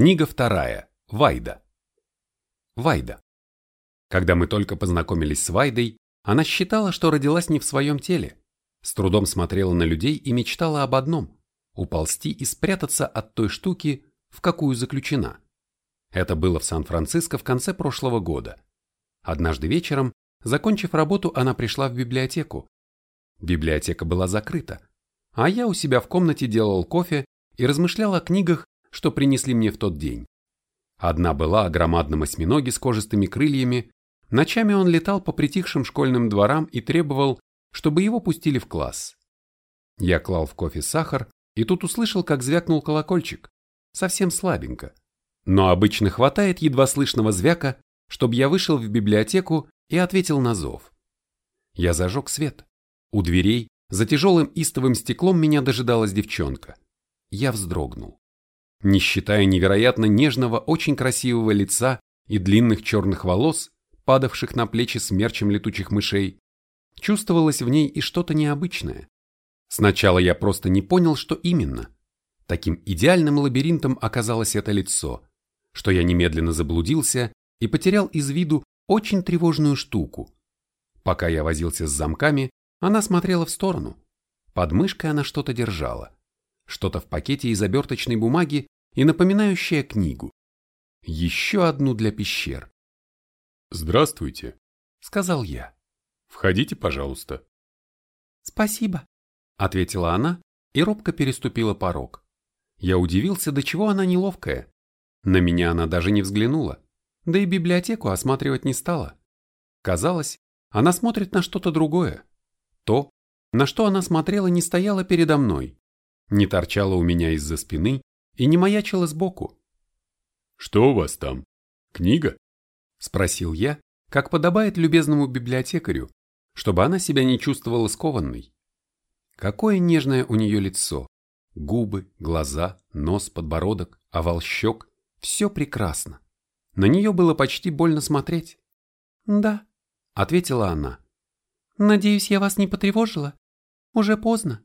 Книга вторая. Вайда. Вайда. Когда мы только познакомились с Вайдой, она считала, что родилась не в своем теле, с трудом смотрела на людей и мечтала об одном – уползти и спрятаться от той штуки, в какую заключена. Это было в Сан-Франциско в конце прошлого года. Однажды вечером, закончив работу, она пришла в библиотеку. Библиотека была закрыта, а я у себя в комнате делал кофе и размышлял о книгах, что принесли мне в тот день. Одна была о громадном с кожистыми крыльями, ночами он летал по притихшим школьным дворам и требовал, чтобы его пустили в класс. Я клал в кофе сахар, и тут услышал, как звякнул колокольчик, совсем слабенько. Но обычно хватает едва слышного звяка, чтобы я вышел в библиотеку и ответил на зов. Я зажег свет. У дверей, за тяжелым истовым стеклом меня дожидалась девчонка. Я вздрогнул. Не считая невероятно нежного, очень красивого лица и длинных черных волос, падавших на плечи смерчем летучих мышей, чувствовалось в ней и что-то необычное. Сначала я просто не понял, что именно. Таким идеальным лабиринтом оказалось это лицо, что я немедленно заблудился и потерял из виду очень тревожную штуку. Пока я возился с замками, она смотрела в сторону. Под мышкой она что-то держала что-то в пакете из оберточной бумаги и напоминающее книгу. Еще одну для пещер. «Здравствуйте», — сказал я. «Входите, пожалуйста». «Спасибо», — ответила она и робко переступила порог. Я удивился, до чего она неловкая. На меня она даже не взглянула, да и библиотеку осматривать не стала. Казалось, она смотрит на что-то другое. То, на что она смотрела, не стояло передо мной не торчала у меня из-за спины и не маячила сбоку. «Что у вас там? Книга?» – спросил я, как подобает любезному библиотекарю, чтобы она себя не чувствовала скованной. Какое нежное у нее лицо. Губы, глаза, нос, подбородок, овал щек – все прекрасно. На нее было почти больно смотреть. «Да», – ответила она. «Надеюсь, я вас не потревожила? Уже поздно».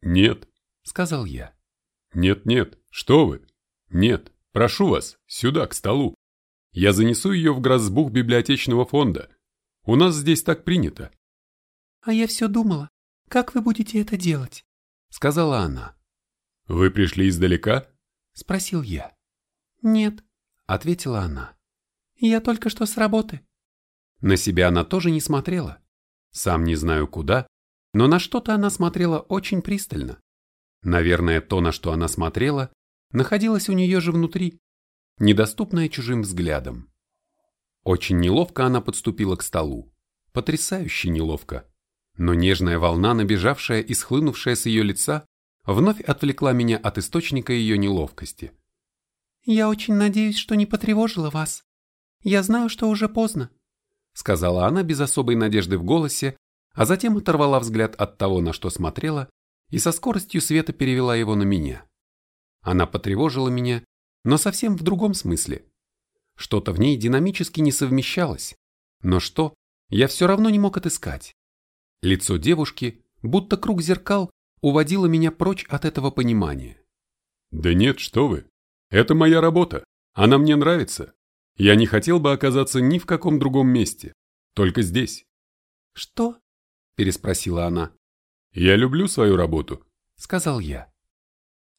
«Нет», — сказал я. «Нет-нет, что вы? Нет, прошу вас, сюда, к столу. Я занесу ее в грозбух библиотечного фонда. У нас здесь так принято». «А я все думала, как вы будете это делать?» — сказала она. «Вы пришли издалека?» — спросил я. «Нет», — ответила она. «Я только что с работы». На себя она тоже не смотрела. Сам не знаю куда, но на что-то она смотрела очень пристально. Наверное, то, на что она смотрела, находилось у нее же внутри, недоступное чужим взглядом. Очень неловко она подступила к столу. Потрясающе неловко. Но нежная волна, набежавшая и схлынувшая с ее лица, вновь отвлекла меня от источника ее неловкости. «Я очень надеюсь, что не потревожила вас. Я знаю, что уже поздно», сказала она без особой надежды в голосе, а затем оторвала взгляд от того, на что смотрела, и со скоростью света перевела его на меня. Она потревожила меня, но совсем в другом смысле. Что-то в ней динамически не совмещалось, но что, я все равно не мог отыскать. Лицо девушки, будто круг зеркал, уводило меня прочь от этого понимания. «Да нет, что вы. Это моя работа. Она мне нравится. Я не хотел бы оказаться ни в каком другом месте. Только здесь». «Что?» – переспросила она. «Я люблю свою работу», — сказал я.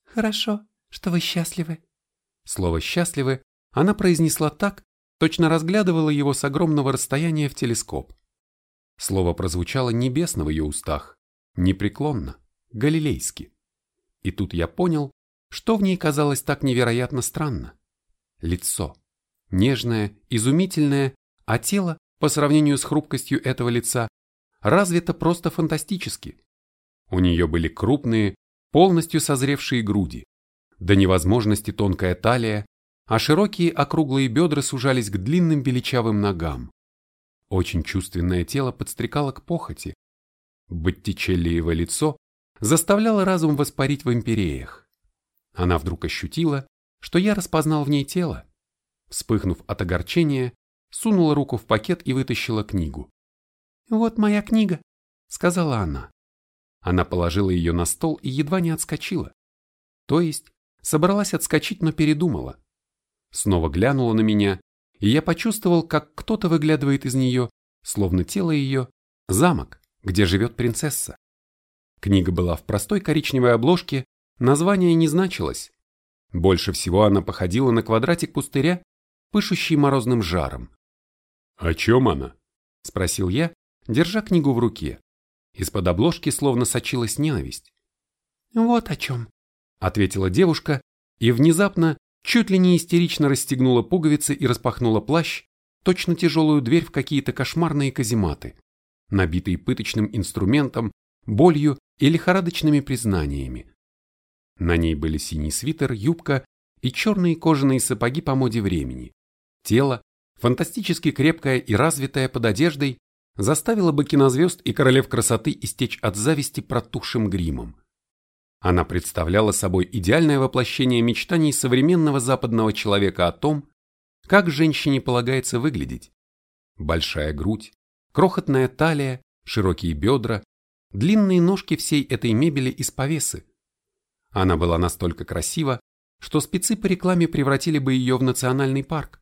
«Хорошо, что вы счастливы». Слово «счастливы» она произнесла так, точно разглядывала его с огромного расстояния в телескоп. Слово прозвучало небесно в ее устах, непреклонно, галилейски. И тут я понял, что в ней казалось так невероятно странно. Лицо. Нежное, изумительное, а тело, по сравнению с хрупкостью этого лица, развито просто фантастически. У нее были крупные, полностью созревшие груди, до невозможности тонкая талия, а широкие округлые бедра сужались к длинным величавым ногам. Очень чувственное тело подстрекало к похоти. Боттичеллиево лицо заставляло разум воспарить в империях. Она вдруг ощутила, что я распознал в ней тело. Вспыхнув от огорчения, сунула руку в пакет и вытащила книгу. «Вот моя книга», — сказала она. Она положила ее на стол и едва не отскочила. То есть, собралась отскочить, но передумала. Снова глянула на меня, и я почувствовал, как кто-то выглядывает из нее, словно тело ее, замок, где живет принцесса. Книга была в простой коричневой обложке, название не значилось. Больше всего она походила на квадратик пустыря, пышущий морозным жаром. «О чем она?» – спросил я, держа книгу в руке. Из-под обложки словно сочилась ненависть. «Вот о чем», – ответила девушка и внезапно, чуть ли не истерично расстегнула пуговицы и распахнула плащ, точно тяжелую дверь в какие-то кошмарные казематы, набитые пыточным инструментом, болью и лихорадочными признаниями. На ней были синий свитер, юбка и черные кожаные сапоги по моде времени. Тело, фантастически крепкое и развитое под одеждой, заставило бы кинозвезд и королев красоты истечь от зависти протухшим гримом. Она представляла собой идеальное воплощение мечтаний современного западного человека о том, как женщине полагается выглядеть. Большая грудь, крохотная талия, широкие бедра, длинные ножки всей этой мебели из повесы. Она была настолько красива, что спецы по рекламе превратили бы ее в национальный парк,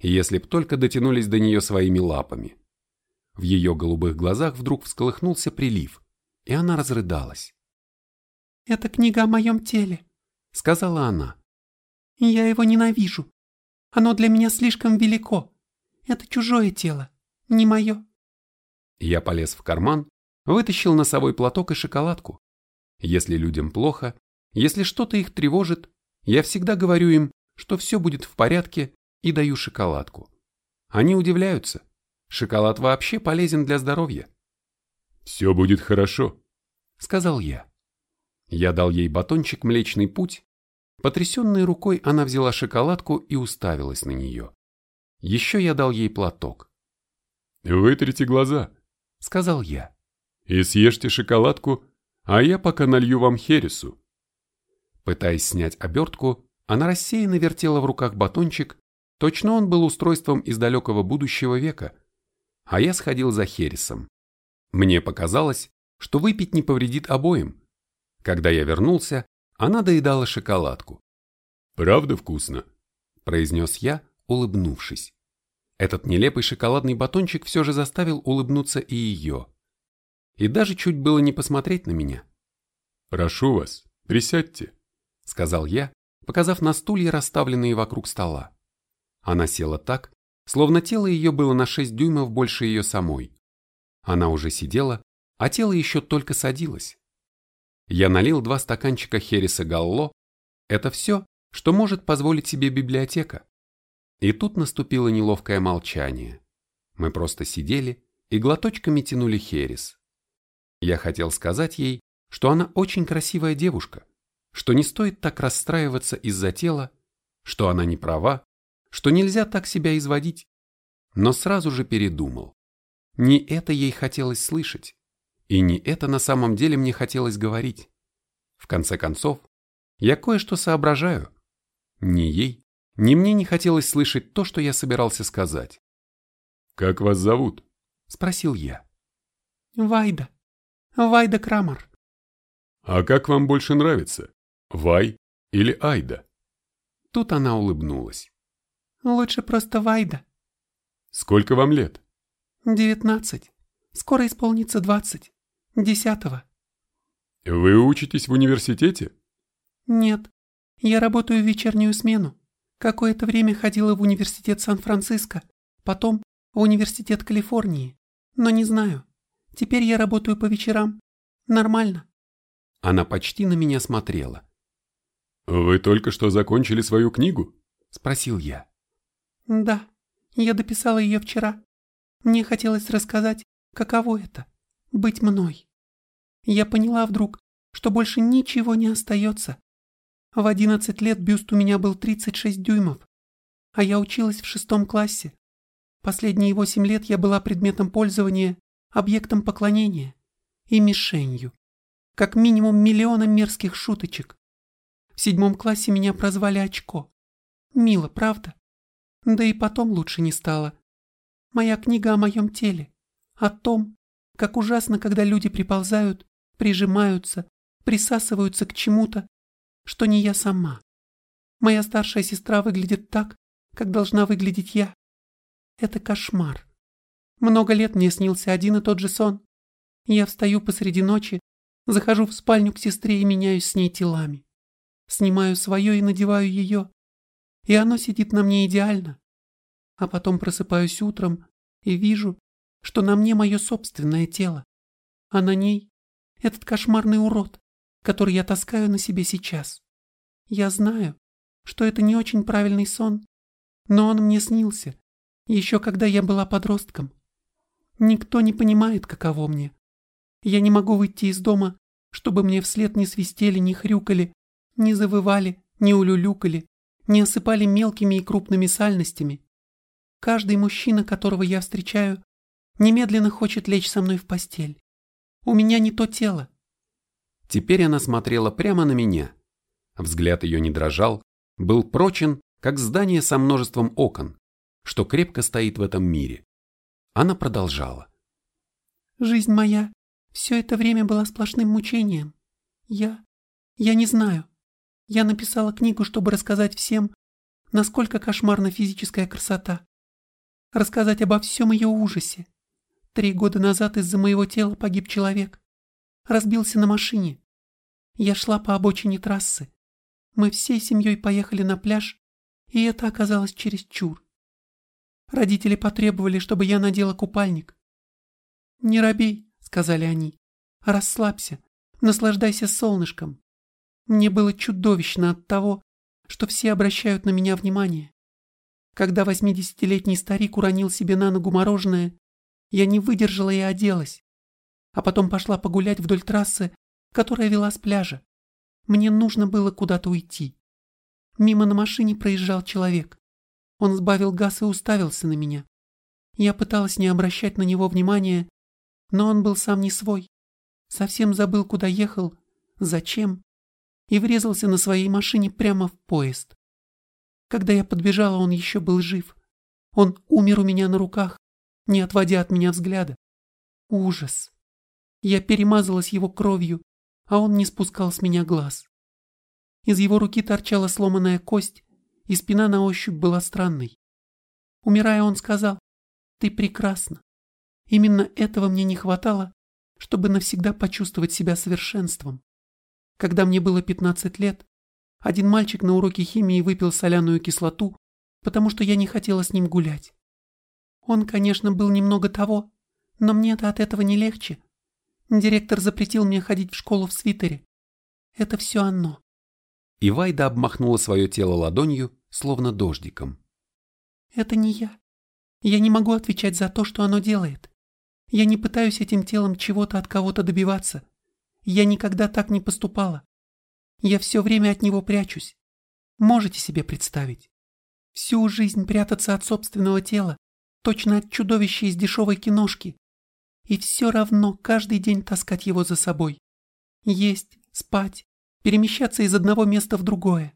если б только дотянулись до нее своими лапами. В ее голубых глазах вдруг всколыхнулся прилив, и она разрыдалась. «Это книга о моем теле», — сказала она. «Я его ненавижу. Оно для меня слишком велико. Это чужое тело, не мое». Я полез в карман вытащил носовой платок и шоколадку. Если людям плохо, если что-то их тревожит, я всегда говорю им, что все будет в порядке и даю шоколадку. Они удивляются. Шоколад вообще полезен для здоровья. «Все будет хорошо», — сказал я. Я дал ей батончик «Млечный путь». Потрясенной рукой она взяла шоколадку и уставилась на нее. Еще я дал ей платок. «Вытрите глаза», — сказал я и съешьте шоколадку, а я пока налью вам хересу. Пытаясь снять обертку, она рассеянно вертела в руках батончик, точно он был устройством из далекого будущего века, а я сходил за хересом. Мне показалось, что выпить не повредит обоим. Когда я вернулся, она доедала шоколадку. «Правда вкусно?» – произнес я, улыбнувшись. Этот нелепый шоколадный батончик все же заставил улыбнуться и ее и даже чуть было не посмотреть на меня. «Прошу вас, присядьте», — сказал я, показав на стулья, расставленные вокруг стола. Она села так, словно тело ее было на шесть дюймов больше ее самой. Она уже сидела, а тело еще только садилось. Я налил два стаканчика Хереса Галло. Это все, что может позволить себе библиотека. И тут наступило неловкое молчание. Мы просто сидели и глоточками тянули Херес. Я хотел сказать ей, что она очень красивая девушка, что не стоит так расстраиваться из-за тела, что она не права, что нельзя так себя изводить. Но сразу же передумал. Не это ей хотелось слышать, и не это на самом деле мне хотелось говорить. В конце концов, я кое-что соображаю. Ни ей, ни мне не хотелось слышать то, что я собирался сказать. «Как вас зовут?» – спросил я. «Вайда», Вайда Крамер. А как вам больше нравится? Вай или Айда? Тут она улыбнулась. Лучше просто Вайда. Сколько вам лет? Девятнадцать. Скоро исполнится двадцать. Десятого. Вы учитесь в университете? Нет. Я работаю в вечернюю смену. Какое-то время ходила в университет Сан-Франциско, потом в университет Калифорнии. Но не знаю. Теперь я работаю по вечерам. Нормально. Она почти на меня смотрела. «Вы только что закончили свою книгу?» – спросил я. «Да, я дописала ее вчера. Мне хотелось рассказать, каково это – быть мной. Я поняла вдруг, что больше ничего не остается. В одиннадцать лет бюст у меня был 36 дюймов, а я училась в шестом классе. Последние восемь лет я была предметом пользования объектом поклонения и мишенью, как минимум миллионом мерзких шуточек. В седьмом классе меня прозвали Очко. Мило, правда? Да и потом лучше не стало. Моя книга о моем теле, о том, как ужасно, когда люди приползают, прижимаются, присасываются к чему-то, что не я сама. Моя старшая сестра выглядит так, как должна выглядеть я. Это кошмар. Много лет мне снился один и тот же сон. Я встаю посреди ночи, захожу в спальню к сестре и меняюсь с ней телами. Снимаю свое и надеваю ее. И оно сидит на мне идеально. А потом просыпаюсь утром и вижу, что на мне мое собственное тело, а на ней этот кошмарный урод, который я таскаю на себе сейчас. Я знаю, что это не очень правильный сон, но он мне снился, еще когда я была подростком. Никто не понимает, каково мне. Я не могу выйти из дома, чтобы мне вслед не свистели, не хрюкали, не завывали, не улюлюкали, не осыпали мелкими и крупными сальностями. Каждый мужчина, которого я встречаю, немедленно хочет лечь со мной в постель. У меня не то тело. Теперь она смотрела прямо на меня. Взгляд ее не дрожал, был прочен, как здание со множеством окон, что крепко стоит в этом мире. Она продолжала. «Жизнь моя все это время была сплошным мучением. Я... я не знаю. Я написала книгу, чтобы рассказать всем, насколько кошмарна физическая красота. Рассказать обо всем ее ужасе. Три года назад из-за моего тела погиб человек. Разбился на машине. Я шла по обочине трассы. Мы всей семьей поехали на пляж, и это оказалось чересчур. Родители потребовали, чтобы я надела купальник. «Не робей», — сказали они, — «расслабься, наслаждайся солнышком». Мне было чудовищно от того, что все обращают на меня внимание. Когда восьмидесятилетний старик уронил себе на ногу мороженое, я не выдержала и оделась, а потом пошла погулять вдоль трассы, которая вела с пляжа. Мне нужно было куда-то уйти. Мимо на машине проезжал человек. Он сбавил газ и уставился на меня. Я пыталась не обращать на него внимания, но он был сам не свой. Совсем забыл, куда ехал, зачем, и врезался на своей машине прямо в поезд. Когда я подбежала, он еще был жив. Он умер у меня на руках, не отводя от меня взгляда. Ужас. Я перемазалась его кровью, а он не спускал с меня глаз. Из его руки торчала сломанная кость, и спина на ощупь была странной. Умирая, он сказал, «Ты прекрасна». Именно этого мне не хватало, чтобы навсегда почувствовать себя совершенством. Когда мне было 15 лет, один мальчик на уроке химии выпил соляную кислоту, потому что я не хотела с ним гулять. Он, конечно, был немного того, но мне-то от этого не легче. Директор запретил мне ходить в школу в свитере. Это все оно. И Вайда обмахнула свое тело ладонью, словно дождиком. Это не я. Я не могу отвечать за то, что оно делает. Я не пытаюсь этим телом чего-то от кого-то добиваться. Я никогда так не поступала. Я все время от него прячусь. Можете себе представить? Всю жизнь прятаться от собственного тела, точно от чудовища из дешевой киношки. И все равно каждый день таскать его за собой. Есть, спать, перемещаться из одного места в другое.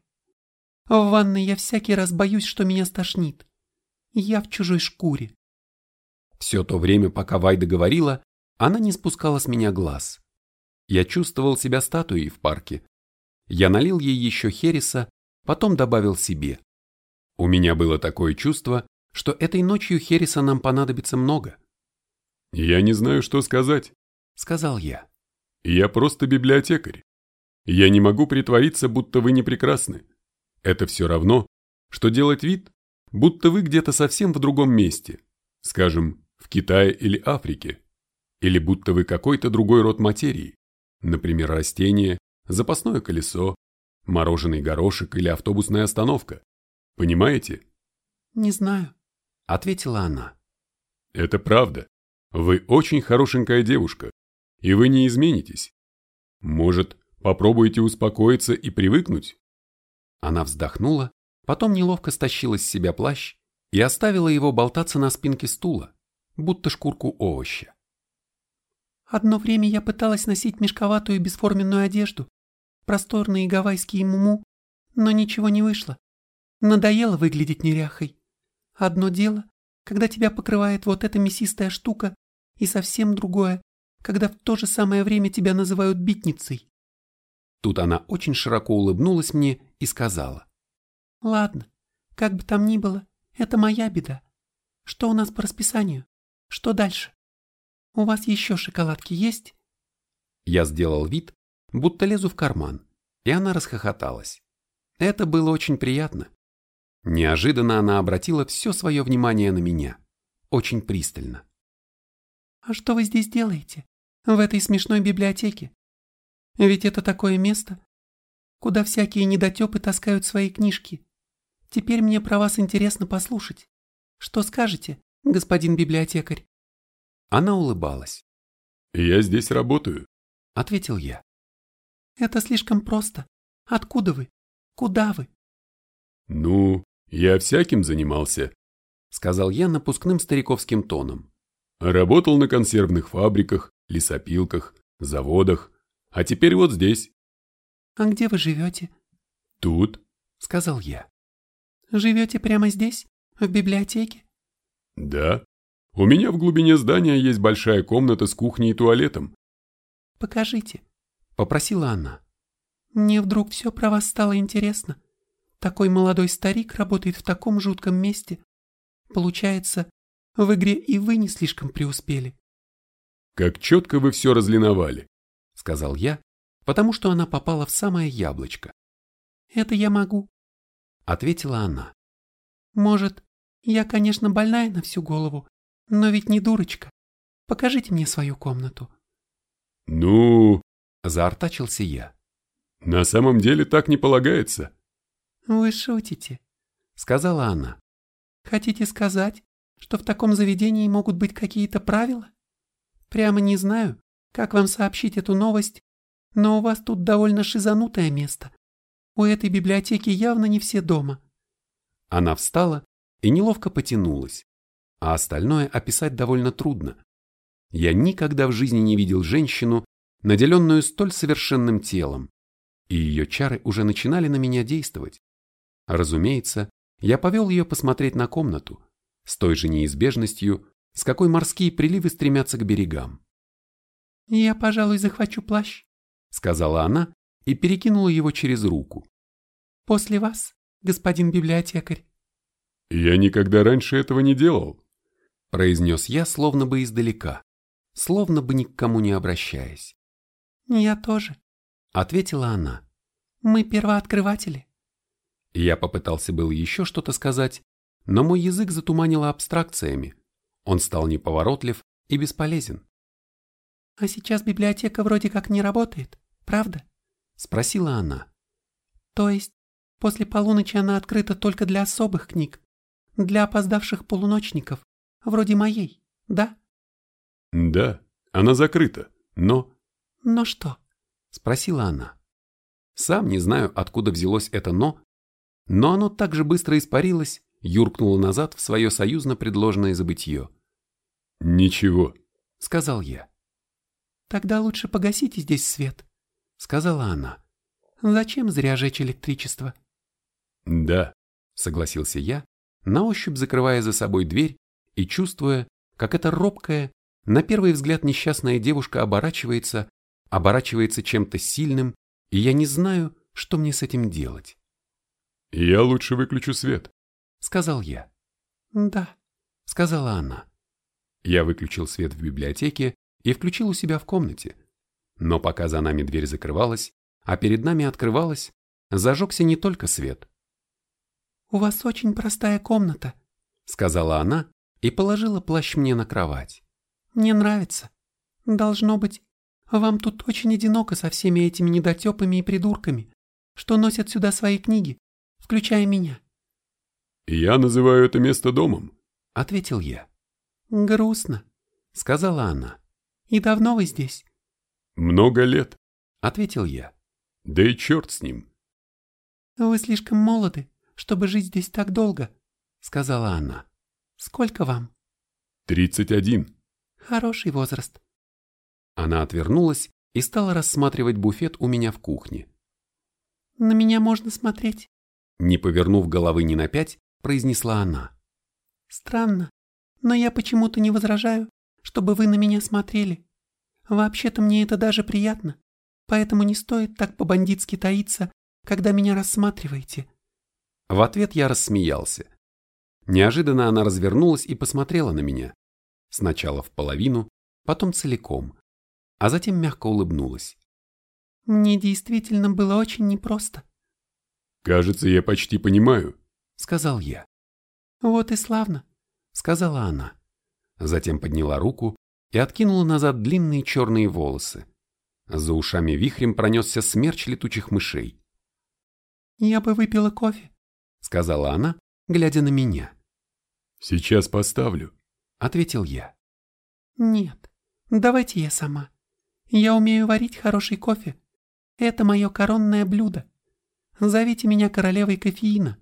В ванной я всякий раз боюсь, что меня стошнит. Я в чужой шкуре. Все то время, пока Вайда говорила, она не спускала с меня глаз. Я чувствовал себя статуей в парке. Я налил ей еще хереса, потом добавил себе. У меня было такое чувство, что этой ночью Хереса нам понадобится много. «Я не знаю, что сказать», — сказал я. «Я просто библиотекарь. Я не могу притвориться, будто вы не прекрасны. Это все равно, что делать вид, будто вы где-то совсем в другом месте, скажем, в Китае или Африке, или будто вы какой-то другой род материи, например, растение, запасное колесо, мороженый горошек или автобусная остановка. Понимаете? Не знаю. — ответила она. «Это правда. Вы очень хорошенькая девушка, и вы не изменитесь. Может, попробуйте успокоиться и привыкнуть?» Она вздохнула, потом неловко стащила с себя плащ и оставила его болтаться на спинке стула, будто шкурку овоща. «Одно время я пыталась носить мешковатую бесформенную одежду, просторные гавайские муму, но ничего не вышло. Надоело выглядеть неряхой. Одно дело, когда тебя покрывает вот эта мясистая штука, и совсем другое, когда в то же самое время тебя называют битницей. Тут она очень широко улыбнулась мне и сказала. Ладно, как бы там ни было, это моя беда. Что у нас по расписанию? Что дальше? У вас еще шоколадки есть? Я сделал вид, будто лезу в карман, и она расхохоталась. Это было очень приятно. Неожиданно она обратила все свое внимание на меня, очень пристально. «А что вы здесь делаете? В этой смешной библиотеке? Ведь это такое место, куда всякие недотепы таскают свои книжки. Теперь мне про вас интересно послушать. Что скажете, господин библиотекарь?» Она улыбалась. «Я здесь работаю», — ответил я. «Это слишком просто. Откуда вы? Куда вы?» «Ну, я всяким занимался», — сказал я напускным стариковским тоном. «Работал на консервных фабриках, лесопилках, заводах, а теперь вот здесь». «А где вы живете?» «Тут», — сказал я. «Живете прямо здесь, в библиотеке?» «Да. У меня в глубине здания есть большая комната с кухней и туалетом». «Покажите», — попросила она. «Мне вдруг все про вас стало интересно. Такой молодой старик работает в таком жутком месте. Получается, в игре и вы не слишком преуспели». «Как четко вы все разлиновали», — сказал я, потому что она попала в самое яблочко. «Это я могу», — ответила она. «Может, я, конечно, больная на всю голову, но ведь не дурочка. Покажите мне свою комнату». «Ну...» — заортачился я. «На самом деле так не полагается». «Вы шутите», — сказала она. «Хотите сказать, что в таком заведении могут быть какие-то правила? Прямо не знаю, как вам сообщить эту новость, но у вас тут довольно шизанутое место. У этой библиотеки явно не все дома». Она встала и неловко потянулась, а остальное описать довольно трудно. Я никогда в жизни не видел женщину, наделенную столь совершенным телом, и ее чары уже начинали на меня действовать. Разумеется, я повел ее посмотреть на комнату, с той же неизбежностью, с какой морские приливы стремятся к берегам. «Я, пожалуй, захвачу плащ», — сказала она и перекинула его через руку. «После вас, господин библиотекарь». «Я никогда раньше этого не делал», — произнес я словно бы издалека, словно бы ни к кому не обращаясь. «Я тоже», — ответила она. «Мы первооткрыватели». Я попытался было еще что-то сказать, но мой язык затуманило абстракциями. Он стал неповоротлив и бесполезен. «А сейчас библиотека вроде как не работает, правда?» — спросила она. «То есть после полуночи она открыта только для особых книг, для опоздавших полуночников, вроде моей, да?» «Да, она закрыта, но...» «Но что?» — спросила она. Сам не знаю, откуда взялось это «но», но оно так же быстро испарилось, юркнуло назад в свое союзно предложенное забытье. «Ничего», — сказал я. «Тогда лучше погасите здесь свет», — сказала она. «Зачем зря жечь электричество?» «Да», — согласился я, на ощупь закрывая за собой дверь и чувствуя, как эта робкая, на первый взгляд несчастная девушка оборачивается, оборачивается чем-то сильным, и я не знаю, что мне с этим делать. «Я лучше выключу свет», — сказал я. «Да», — сказала она. Я выключил свет в библиотеке и включил у себя в комнате. Но пока за нами дверь закрывалась, а перед нами открывалась, зажегся не только свет. «У вас очень простая комната», — сказала она и положила плащ мне на кровать. «Мне нравится. Должно быть, вам тут очень одиноко со всеми этими недотепами и придурками, что носят сюда свои книги, включая меня». «Я называю это место домом», — ответил я. «Грустно», — сказала она. «И давно вы здесь?» «Много лет», — ответил я. «Да и черт с ним». «Вы слишком молоды, чтобы жить здесь так долго», — сказала она. «Сколько вам?» «Тридцать один». «Хороший возраст». Она отвернулась и стала рассматривать буфет у меня в кухне. «На меня можно смотреть?» Не повернув головы ни на пять, произнесла она. «Странно, но я почему-то не возражаю, чтобы вы на меня смотрели. Вообще-то мне это даже приятно, поэтому не стоит так по-бандитски таиться, когда меня рассматриваете. В ответ я рассмеялся. Неожиданно она развернулась и посмотрела на меня. Сначала в половину, потом целиком, а затем мягко улыбнулась. «Мне действительно было очень непросто», «Кажется, я почти понимаю», — сказал я. «Вот и славно», — сказала она. Затем подняла руку и откинула назад длинные черные волосы. За ушами вихрем пронесся смерч летучих мышей. «Я бы выпила кофе», — сказала она, глядя на меня. «Сейчас поставлю», — ответил я. «Нет, давайте я сама. Я умею варить хороший кофе. Это мое коронное блюдо». Зовите меня королевой кофеина.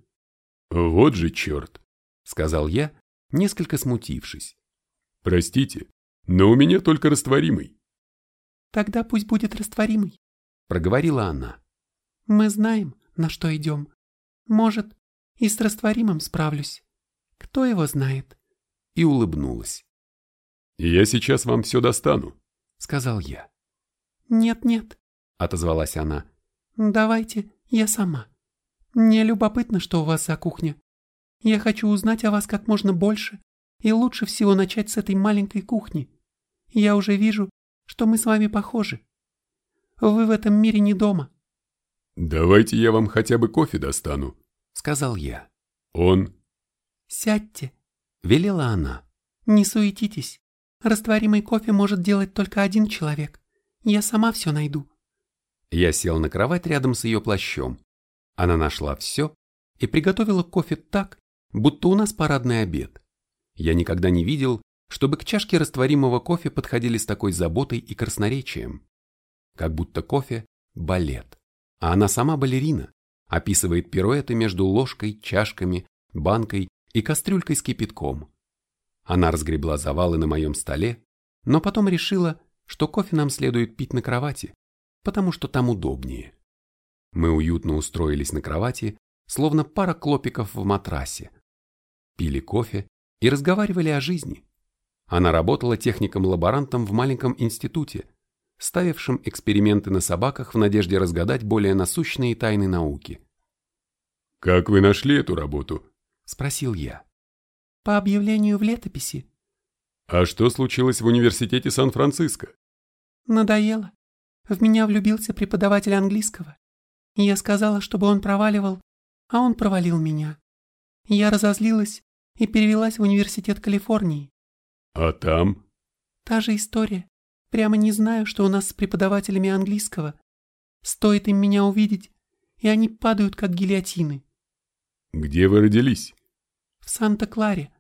Вот же черт, сказал я, несколько смутившись. Простите, но у меня только растворимый. Тогда пусть будет растворимый, проговорила она. Мы знаем, на что идем. Может, и с растворимым справлюсь. Кто его знает? И улыбнулась. Я сейчас вам все достану, сказал я. Нет-нет, отозвалась она. Давайте я сама. Мне любопытно, что у вас за кухня. Я хочу узнать о вас как можно больше, и лучше всего начать с этой маленькой кухни. Я уже вижу, что мы с вами похожи. Вы в этом мире не дома. Давайте я вам хотя бы кофе достану, сказал я. Он... Сядьте, велела она. Не суетитесь. Растворимый кофе может делать только один человек. Я сама все найду. Я сел на кровать рядом с ее плащом. Она нашла все и приготовила кофе так, будто у нас парадный обед. Я никогда не видел, чтобы к чашке растворимого кофе подходили с такой заботой и красноречием. Как будто кофе – балет, а она сама балерина, описывает пируэты между ложкой, чашками, банкой и кастрюлькой с кипятком. Она разгребла завалы на моем столе, но потом решила, что кофе нам следует пить на кровати, потому что там удобнее. Мы уютно устроились на кровати, словно пара клопиков в матрасе. Пили кофе и разговаривали о жизни. Она работала техником-лаборантом в маленьком институте, ставившем эксперименты на собаках в надежде разгадать более насущные тайны науки. «Как вы нашли эту работу?» – спросил я. «По объявлению в летописи». «А что случилось в университете Сан-Франциско?» «Надоело. В меня влюбился преподаватель английского. Я сказала, чтобы он проваливал, а он провалил меня. Я разозлилась и перевелась в университет Калифорнии. А там? Та же история. Прямо не знаю, что у нас с преподавателями английского. Стоит им меня увидеть, и они падают, как гильотины. Где вы родились? В Санта-Кларе.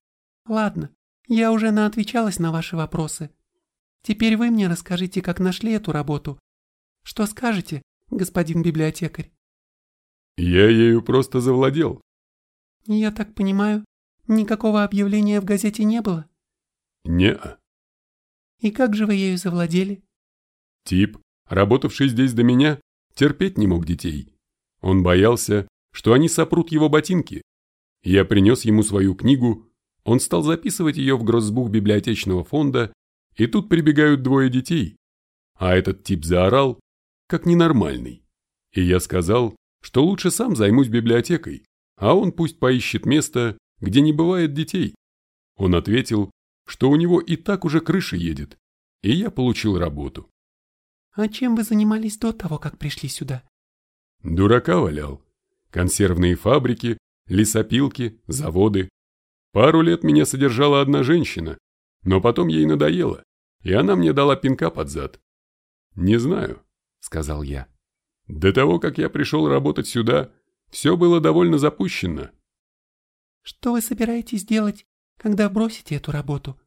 Ладно, я уже наотвечалась на ваши вопросы. Теперь вы мне расскажите, как нашли эту работу что скажете, господин библиотекарь? Я ею просто завладел. Я так понимаю, никакого объявления в газете не было? не И как же вы ею завладели? Тип, работавший здесь до меня, терпеть не мог детей. Он боялся, что они сопрут его ботинки. Я принес ему свою книгу, он стал записывать ее в гроссбух библиотечного фонда, и тут прибегают двое детей. А этот тип заорал, как ненормальный. И я сказал, что лучше сам займусь библиотекой, а он пусть поищет место, где не бывает детей. Он ответил, что у него и так уже крыша едет, и я получил работу. А чем вы занимались до того, как пришли сюда? Дурака валял. Консервные фабрики, лесопилки, заводы. Пару лет меня содержала одна женщина, но потом ей надоело, и она мне дала пинка под зад. Не знаю, сказал я. До того, как я пришел работать сюда, все было довольно запущено. Что вы собираетесь делать, когда бросите эту работу?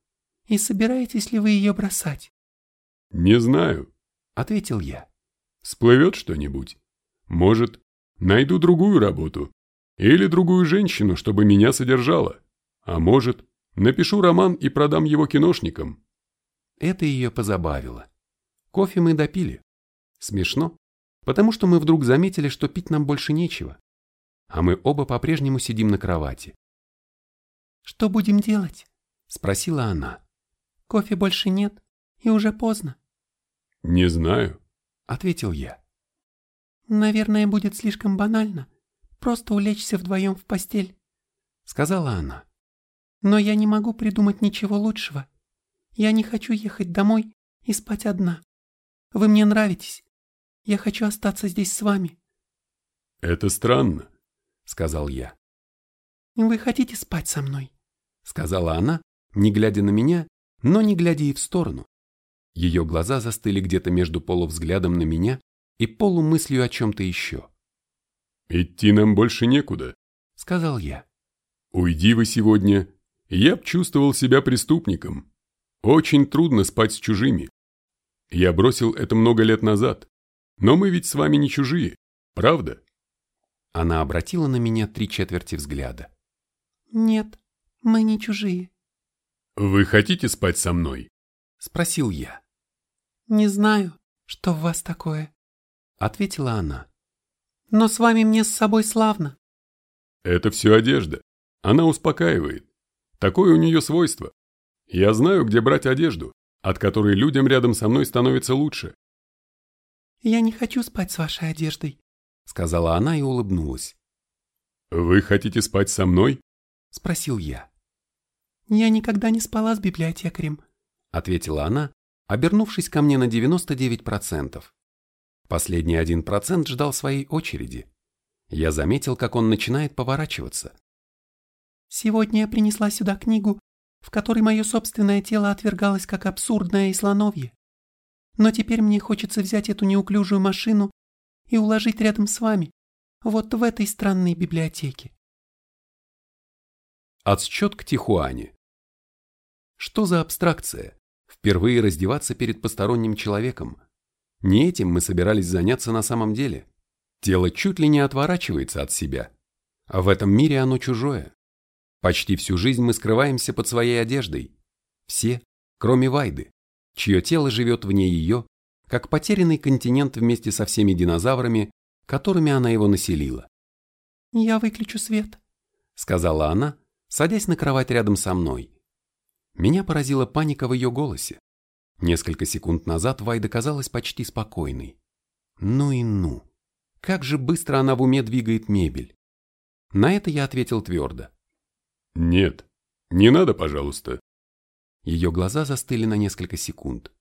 И собираетесь ли вы ее бросать? Не знаю, ответил я. Сплывет что-нибудь. Может, найду другую работу. Или другую женщину, чтобы меня содержала. А может, напишу роман и продам его киношникам. Это ее позабавило. Кофе мы допили. Смешно, потому что мы вдруг заметили, что пить нам больше нечего, а мы оба по-прежнему сидим на кровати. «Что будем делать?» – спросила она. «Кофе больше нет, и уже поздно». «Не знаю», – ответил я. «Наверное, будет слишком банально просто улечься вдвоем в постель», — сказала она. «Но я не могу придумать ничего лучшего. Я не хочу ехать домой и спать одна. Вы мне нравитесь. Я хочу остаться здесь с вами». «Это странно», — сказал я. «Вы хотите спать со мной?» — сказала она, не глядя на меня, но не глядя и в сторону. Ее глаза застыли где-то между полувзглядом на меня и полумыслью о чем-то еще. «Идти нам больше некуда», — сказал я. «Уйди вы сегодня, я б чувствовал себя преступником. Очень трудно спать с чужими. Я бросил это много лет назад, но мы ведь с вами не чужие, правда?» Она обратила на меня три четверти взгляда. «Нет, мы не чужие». «Вы хотите спать со мной?» — спросил я. «Не знаю, что в вас такое», — ответила она. «Но с вами мне с собой славно». «Это все одежда. Она успокаивает. Такое у нее свойство. Я знаю, где брать одежду, от которой людям рядом со мной становится лучше». «Я не хочу спать с вашей одеждой», — сказала она и улыбнулась. «Вы хотите спать со мной?» — спросил я. «Я никогда не спала с библиотекарем», — ответила она, обернувшись ко мне на 99%. Последний один процент ждал своей очереди. Я заметил, как он начинает поворачиваться. «Сегодня я принесла сюда книгу, в которой мое собственное тело отвергалось как абсурдное и слоновье. Но теперь мне хочется взять эту неуклюжую машину и уложить рядом с вами, вот в этой странной библиотеке». Отсчет к Тихуане. Что за абстракция? Впервые раздеваться перед посторонним человеком. Не этим мы собирались заняться на самом деле. Тело чуть ли не отворачивается от себя. А в этом мире оно чужое. Почти всю жизнь мы скрываемся под своей одеждой. Все, кроме Вайды, чье тело живет вне ее, как потерянный континент вместе со всеми динозаврами, которыми она его населила. «Я выключу свет», — сказала она, садясь на кровать рядом со мной. Меня поразила паника в ее голосе. Несколько секунд назад Вайда казалась почти спокойной. Ну и ну. Как же быстро она в уме двигает мебель. На это я ответил твердо. «Нет, не надо, пожалуйста». Ее глаза застыли на несколько секунд,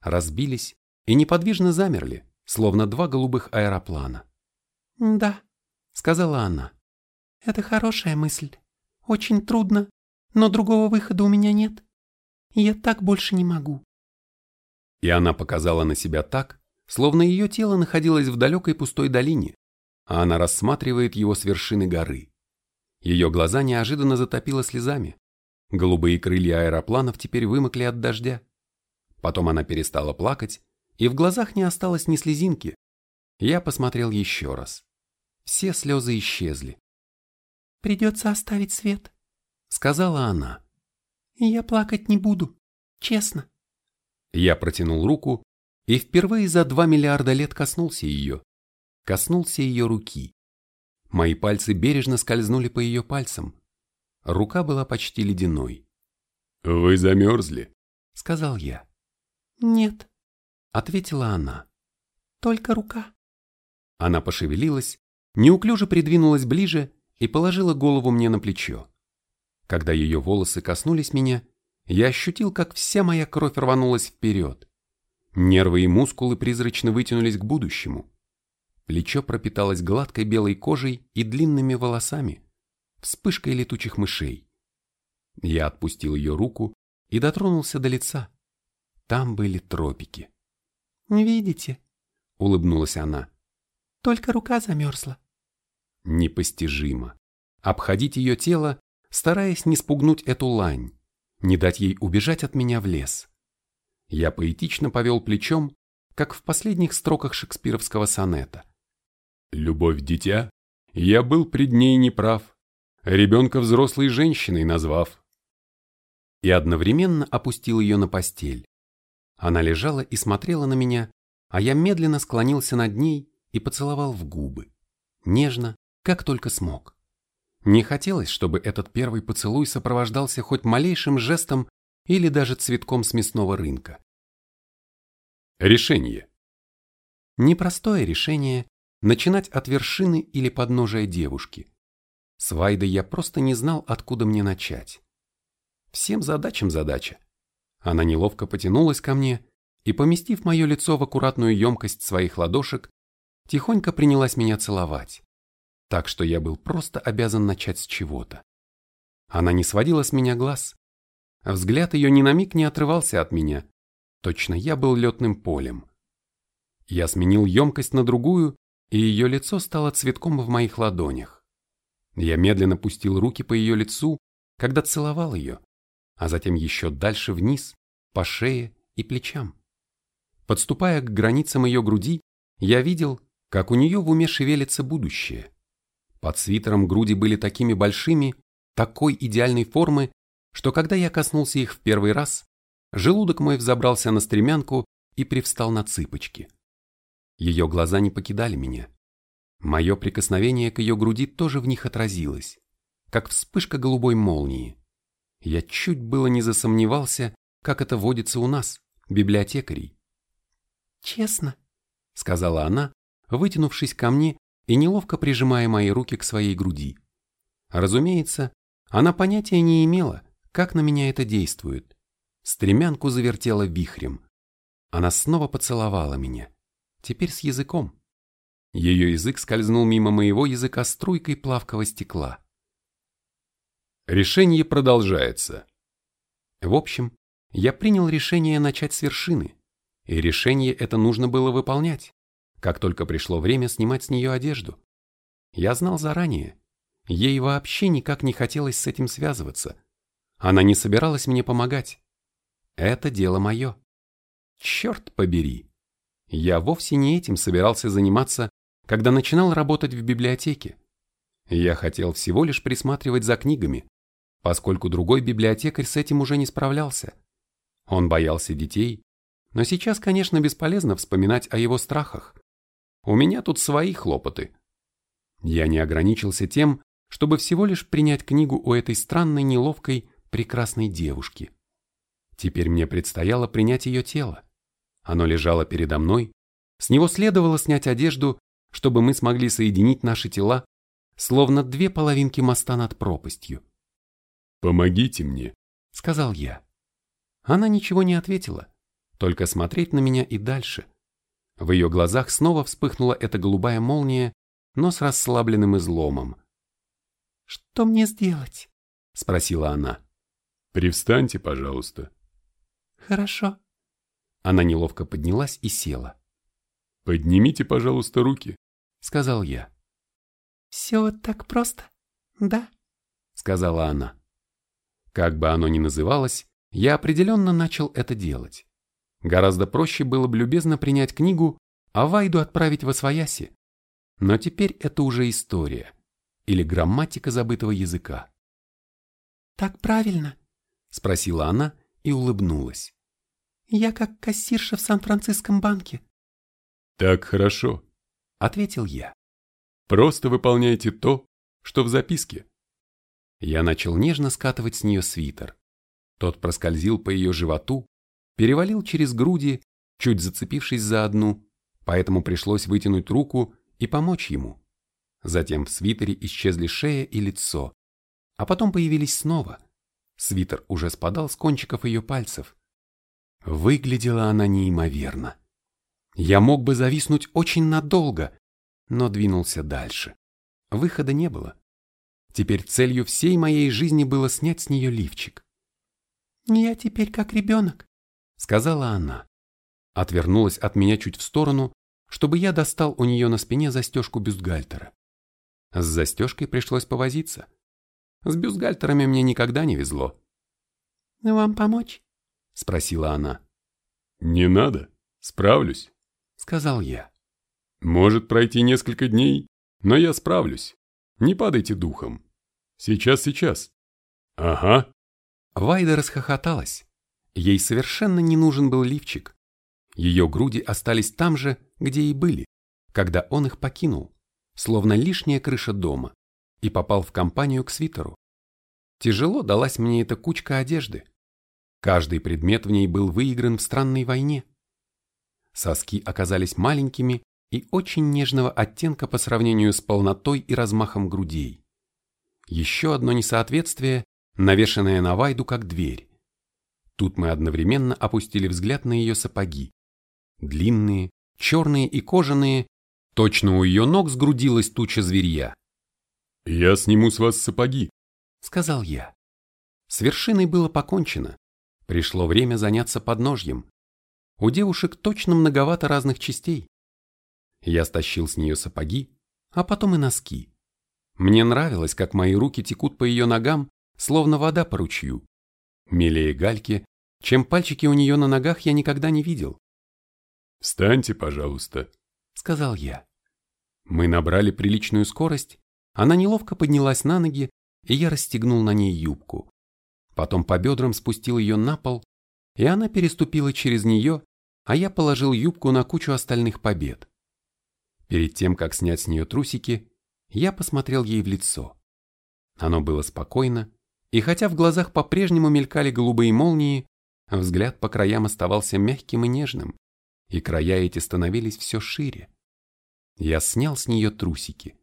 разбились и неподвижно замерли, словно два голубых аэроплана. «Да», — сказала она. «Это хорошая мысль. Очень трудно, но другого выхода у меня нет. Я так больше не могу. И она показала на себя так, словно ее тело находилось в далекой пустой долине, а она рассматривает его с вершины горы. Ее глаза неожиданно затопило слезами. Голубые крылья аэропланов теперь вымокли от дождя. Потом она перестала плакать, и в глазах не осталось ни слезинки. Я посмотрел еще раз. Все слезы исчезли. «Придется оставить свет», — сказала она. «Я плакать не буду, честно». Я протянул руку и впервые за два миллиарда лет коснулся ее. Коснулся ее руки. Мои пальцы бережно скользнули по ее пальцам. Рука была почти ледяной. «Вы замерзли», — сказал я. «Нет», — ответила она. «Только рука». Она пошевелилась, неуклюже придвинулась ближе и положила голову мне на плечо. Когда ее волосы коснулись меня, я ощутил, как вся моя кровь рванулась вперед. Нервы и мускулы призрачно вытянулись к будущему. Плечо пропиталось гладкой белой кожей и длинными волосами, вспышкой летучих мышей. Я отпустил ее руку и дотронулся до лица. Там были тропики. «Видите?» — улыбнулась она. «Только рука замерзла». Непостижимо. Обходить ее тело стараясь не спугнуть эту лань, не дать ей убежать от меня в лес. Я поэтично повел плечом, как в последних строках шекспировского сонета. «Любовь дитя, я был пред ней неправ, ребенка взрослой женщиной назвав». И одновременно опустил ее на постель. Она лежала и смотрела на меня, а я медленно склонился над ней и поцеловал в губы, нежно, как только смог. Не хотелось, чтобы этот первый поцелуй сопровождался хоть малейшим жестом или даже цветком с мясного рынка. Решение. Непростое решение начинать от вершины или подножия девушки. С Вайдой я просто не знал, откуда мне начать. Всем задачам задача. Она неловко потянулась ко мне и, поместив мое лицо в аккуратную емкость своих ладошек, тихонько принялась меня целовать. Так что я был просто обязан начать с чего-то. Она не сводила с меня глаз. Взгляд ее ни на миг не отрывался от меня. Точно я был летным полем. Я сменил емкость на другую, и ее лицо стало цветком в моих ладонях. Я медленно пустил руки по ее лицу, когда целовал ее, а затем еще дальше вниз, по шее и плечам. Подступая к границам ее груди, я видел, как у нее в уме шевелится будущее. Под свитером груди были такими большими, такой идеальной формы, что когда я коснулся их в первый раз, желудок мой взобрался на стремянку и привстал на цыпочки. Ее глаза не покидали меня. Мое прикосновение к ее груди тоже в них отразилось, как вспышка голубой молнии. Я чуть было не засомневался, как это водится у нас, библиотекарей. «Честно», — сказала она, вытянувшись ко мне и неловко прижимая мои руки к своей груди. Разумеется, она понятия не имела, как на меня это действует. Стремянку завертела вихрем. Она снова поцеловала меня, теперь с языком. Ее язык скользнул мимо моего языка струйкой плавкого стекла. Решение продолжается. В общем, я принял решение начать с вершины, и решение это нужно было выполнять, как только пришло время снимать с нее одежду. Я знал заранее, ей вообще никак не хотелось с этим связываться. Она не собиралась мне помогать. Это дело мое. Черт побери. Я вовсе не этим собирался заниматься, когда начинал работать в библиотеке. Я хотел всего лишь присматривать за книгами, поскольку другой библиотекарь с этим уже не справлялся. Он боялся детей, но сейчас, конечно, бесполезно вспоминать о его страхах. У меня тут свои хлопоты. Я не ограничился тем, чтобы всего лишь принять книгу у этой странной, неловкой, прекрасной девушки. Теперь мне предстояло принять ее тело. Оно лежало передо мной, с него следовало снять одежду, чтобы мы смогли соединить наши тела, словно две половинки моста над пропастью. «Помогите мне», — сказал я. Она ничего не ответила, только смотреть на меня и дальше. В ее глазах снова вспыхнула эта голубая молния, но с расслабленным изломом. «Что мне сделать?» — спросила она. «Привстаньте, пожалуйста». «Хорошо». Она неловко поднялась и села. «Поднимите, пожалуйста, руки», — сказал я. «Все вот так просто, да?» — сказала она. Как бы оно ни называлось, я определенно начал это делать. Гораздо проще было бы любезно принять книгу, а Вайду отправить в Освояси. Но теперь это уже история или грамматика забытого языка. «Так правильно?» – спросила она и улыбнулась. «Я как кассирша в Сан-Франциском банке». «Так хорошо», – ответил я. «Просто выполняйте то, что в записке». Я начал нежно скатывать с нее свитер. Тот проскользил по ее животу, перевалил через груди, чуть зацепившись за одну, поэтому пришлось вытянуть руку и помочь ему. Затем в свитере исчезли шея и лицо, а потом появились снова. Свитер уже спадал с кончиков ее пальцев. Выглядела она неимоверно. Я мог бы зависнуть очень надолго, но двинулся дальше. Выхода не было. Теперь целью всей моей жизни было снять с нее лифчик. «Я теперь как ребенок», — сказала она. Отвернулась от меня чуть в сторону, чтобы я достал у нее на спине застежку бюстгальтера. С застежкой пришлось повозиться. С бюстгальтерами мне никогда не везло. «Вам помочь?» — спросила она. «Не надо, справлюсь», — сказал я. «Может пройти несколько дней, но я справлюсь». Не падайте духом. Сейчас, сейчас. Ага. Вайда расхохоталась. Ей совершенно не нужен был лифчик. Ее груди остались там же, где и были, когда он их покинул, словно лишняя крыша дома, и попал в компанию к свитеру. Тяжело далась мне эта кучка одежды. Каждый предмет в ней был выигран в странной войне. Соски оказались маленькими и очень нежного оттенка по сравнению с полнотой и размахом грудей. Еще одно несоответствие, навешанное на Вайду как дверь. Тут мы одновременно опустили взгляд на ее сапоги. Длинные, черные и кожаные, точно у ее ног сгрудилась туча зверья. «Я сниму с вас сапоги», — сказал я. С вершиной было покончено. Пришло время заняться подножьем. У девушек точно многовато разных частей. Я стащил с нее сапоги, а потом и носки. Мне нравилось, как мои руки текут по ее ногам, словно вода по ручью. Милее гальки, чем пальчики у нее на ногах я никогда не видел. «Встаньте, пожалуйста», — сказал я. Мы набрали приличную скорость, она неловко поднялась на ноги, и я расстегнул на ней юбку. Потом по бедрам спустил ее на пол, и она переступила через нее, а я положил юбку на кучу остальных побед. Перед тем, как снять с нее трусики, я посмотрел ей в лицо. Оно было спокойно, и хотя в глазах по-прежнему мелькали голубые молнии, взгляд по краям оставался мягким и нежным, и края эти становились все шире. Я снял с нее трусики.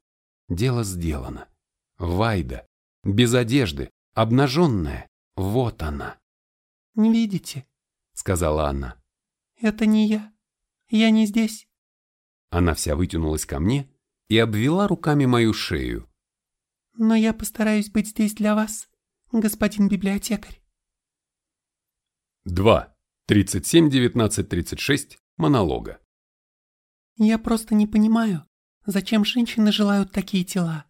Дело сделано. Вайда, без одежды, обнаженная, вот она. «Не видите?» — сказала она. «Это не я. Я не здесь». Она вся вытянулась ко мне и обвела руками мою шею. «Но я постараюсь быть здесь для вас, господин библиотекарь». 2. 37-19-36 монолога. «Я просто не понимаю, зачем женщины желают такие тела.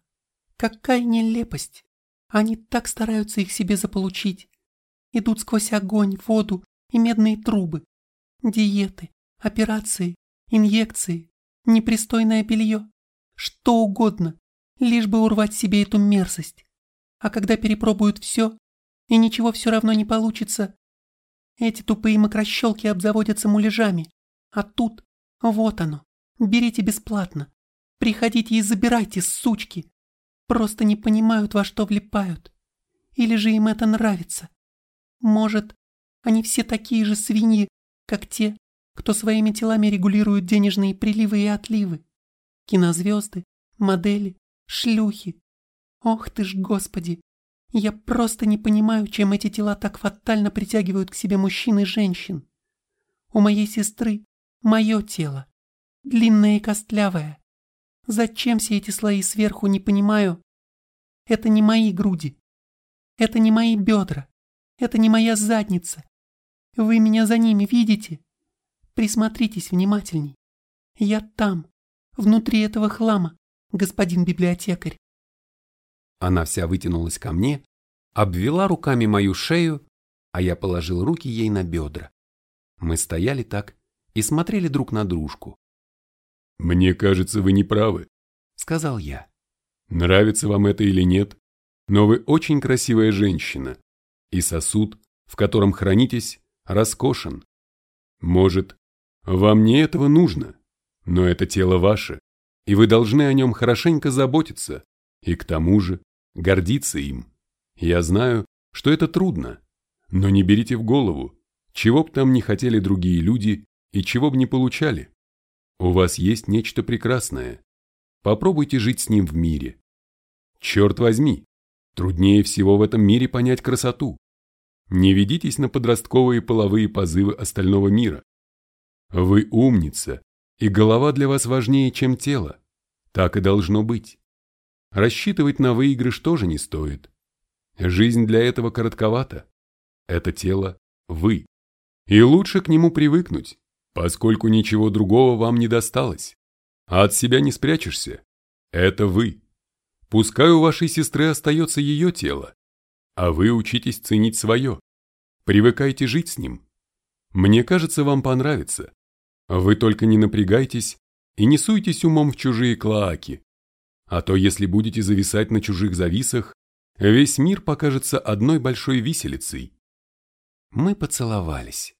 Какая нелепость! Они так стараются их себе заполучить. Идут сквозь огонь, воду и медные трубы. Диеты, операции, инъекции, непристойное белье, что угодно, лишь бы урвать себе эту мерзость. А когда перепробуют все, и ничего все равно не получится, эти тупые мокрощелки обзаводятся муляжами. А тут, вот оно, берите бесплатно. Приходите и забирайте, сучки. Просто не понимают, во что влипают. Или же им это нравится. Может, они все такие же свиньи, как те, кто своими телами регулирует денежные приливы и отливы. Кинозвезды, модели, шлюхи. Ох ты ж, господи! Я просто не понимаю, чем эти тела так фатально притягивают к себе мужчин и женщин. У моей сестры мое тело, длинное и костлявое. Зачем все эти слои сверху, не понимаю. Это не мои груди. Это не мои бедра. Это не моя задница. Вы меня за ними видите? Присмотритесь внимательней. Я там, внутри этого хлама, господин библиотекарь. Она вся вытянулась ко мне, обвела руками мою шею, а я положил руки ей на бедра. Мы стояли так и смотрели друг на дружку. «Мне кажется, вы не правы», — сказал я. «Нравится вам это или нет, но вы очень красивая женщина, и сосуд, в котором хранитесь, роскошен. Может, вам не этого нужно, но это тело ваше, и вы должны о нем хорошенько заботиться, и к тому же гордиться им. Я знаю, что это трудно, но не берите в голову, чего б там не хотели другие люди и чего б не получали. У вас есть нечто прекрасное. Попробуйте жить с ним в мире. Черт возьми, труднее всего в этом мире понять красоту. Не ведитесь на подростковые половые позывы остального мира. Вы умница, и голова для вас важнее, чем тело. Так и должно быть. Рассчитывать на выигрыш тоже не стоит. Жизнь для этого коротковата. Это тело – вы. И лучше к нему привыкнуть, поскольку ничего другого вам не досталось. А от себя не спрячешься. Это вы. Пускай у вашей сестры остается ее тело, а вы учитесь ценить свое. Привыкайте жить с ним. Мне кажется, вам понравится. Вы только не напрягайтесь и не суйтесь умом в чужие клоаки. А то, если будете зависать на чужих зависах, весь мир покажется одной большой виселицей. Мы поцеловались.